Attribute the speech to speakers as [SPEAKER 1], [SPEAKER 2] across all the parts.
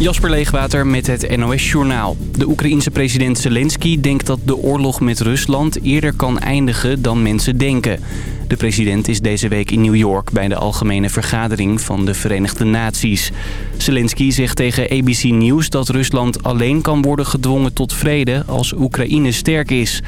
[SPEAKER 1] Jasper Leegwater met het NOS Journaal. De Oekraïense president Zelensky denkt dat de oorlog met Rusland eerder kan eindigen dan mensen denken. De president is deze week in New York bij de algemene vergadering van de Verenigde Naties. Zelensky zegt tegen ABC News dat Rusland alleen kan worden gedwongen tot vrede als Oekraïne sterk is.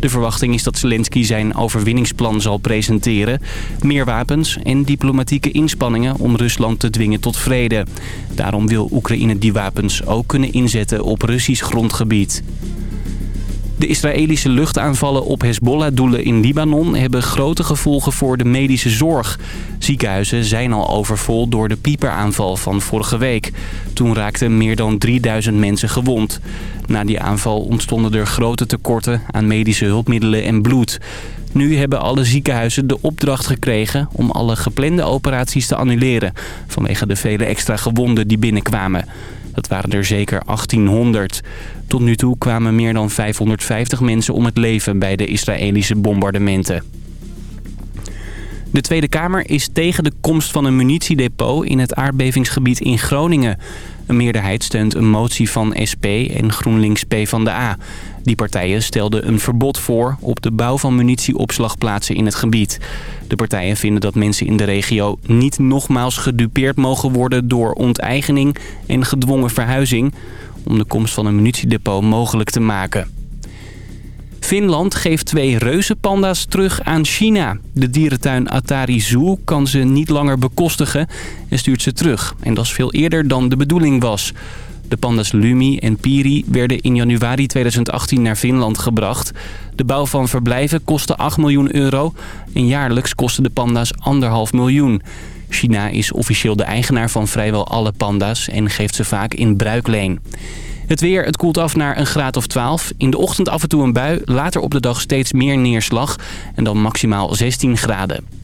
[SPEAKER 1] De verwachting is dat Zelensky zijn overwinningsplan zal presenteren. Meer wapens en diplomatieke inspanningen om Rusland te dwingen tot vrede. Daarom wil Oekraïne die wapens ook kunnen inzetten op Russisch grondgebied. De Israëlische luchtaanvallen op Hezbollah-doelen in Libanon hebben grote gevolgen voor de medische zorg. Ziekenhuizen zijn al overvol door de pieperaanval van vorige week. Toen raakten meer dan 3000 mensen gewond. Na die aanval ontstonden er grote tekorten aan medische hulpmiddelen en bloed. Nu hebben alle ziekenhuizen de opdracht gekregen om alle geplande operaties te annuleren... vanwege de vele extra gewonden die binnenkwamen. Dat waren er zeker 1800. Tot nu toe kwamen meer dan 550 mensen om het leven bij de Israëlische bombardementen. De Tweede Kamer is tegen de komst van een munitiedepot in het aardbevingsgebied in Groningen. Een meerderheid steunt een motie van SP en GroenLinks PvdA. Die partijen stelden een verbod voor op de bouw van munitieopslagplaatsen in het gebied. De partijen vinden dat mensen in de regio niet nogmaals gedupeerd mogen worden door onteigening en gedwongen verhuizing... om de komst van een munitiedepot mogelijk te maken. Finland geeft twee reuzenpanda's terug aan China. De dierentuin Atari Zoo kan ze niet langer bekostigen en stuurt ze terug. En dat is veel eerder dan de bedoeling was. De pandas Lumi en Piri werden in januari 2018 naar Finland gebracht. De bouw van verblijven kostte 8 miljoen euro. En jaarlijks kosten de panda's 1,5 miljoen. China is officieel de eigenaar van vrijwel alle panda's en geeft ze vaak in bruikleen. Het weer, het koelt af naar een graad of 12. In de ochtend af en toe een bui, later op de dag steeds meer neerslag. En dan maximaal 16 graden.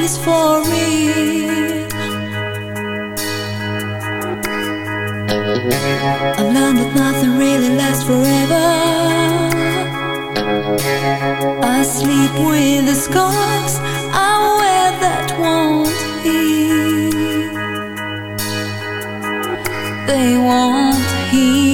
[SPEAKER 2] is for
[SPEAKER 3] real. I've learned that nothing really lasts forever. I sleep with the scars I wear that won't heal. They won't heal.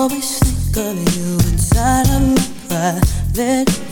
[SPEAKER 3] always think of you inside of my private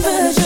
[SPEAKER 3] never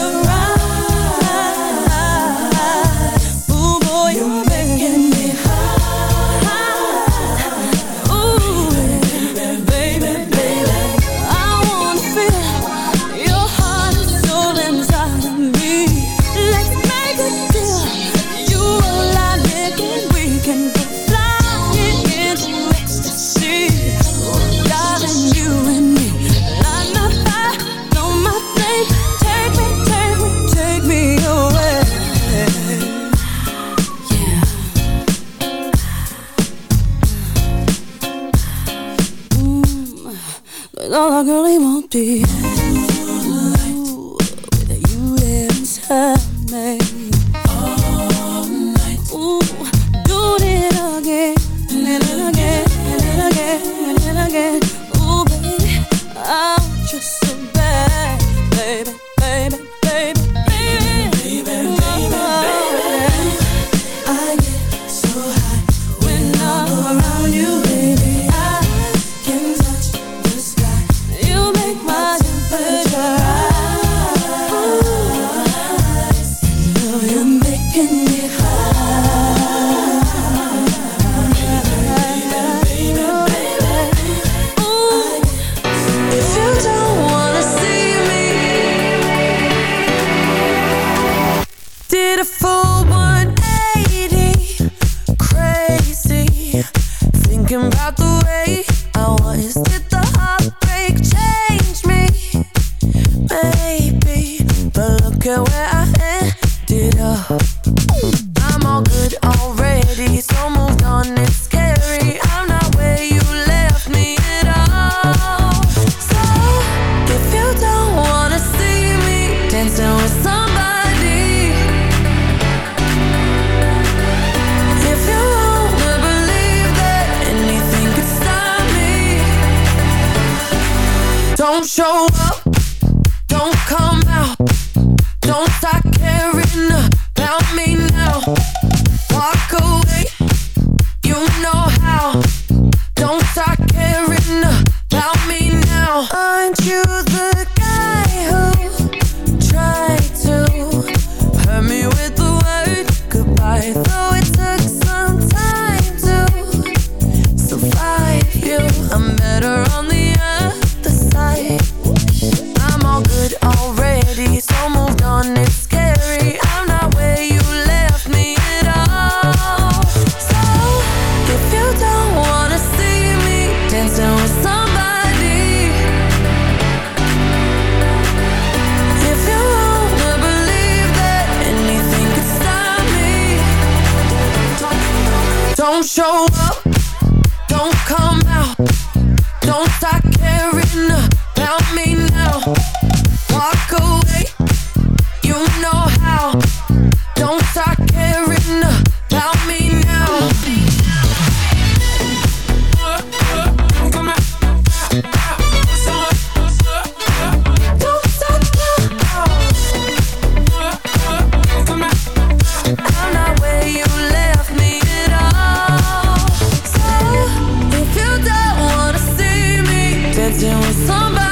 [SPEAKER 3] dancing with somebody,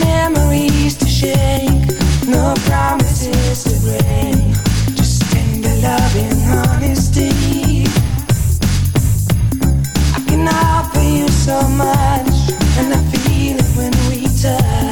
[SPEAKER 3] memories to shake, no promises to break, just tender honesty. I can offer you so much, and I feel it when we touch.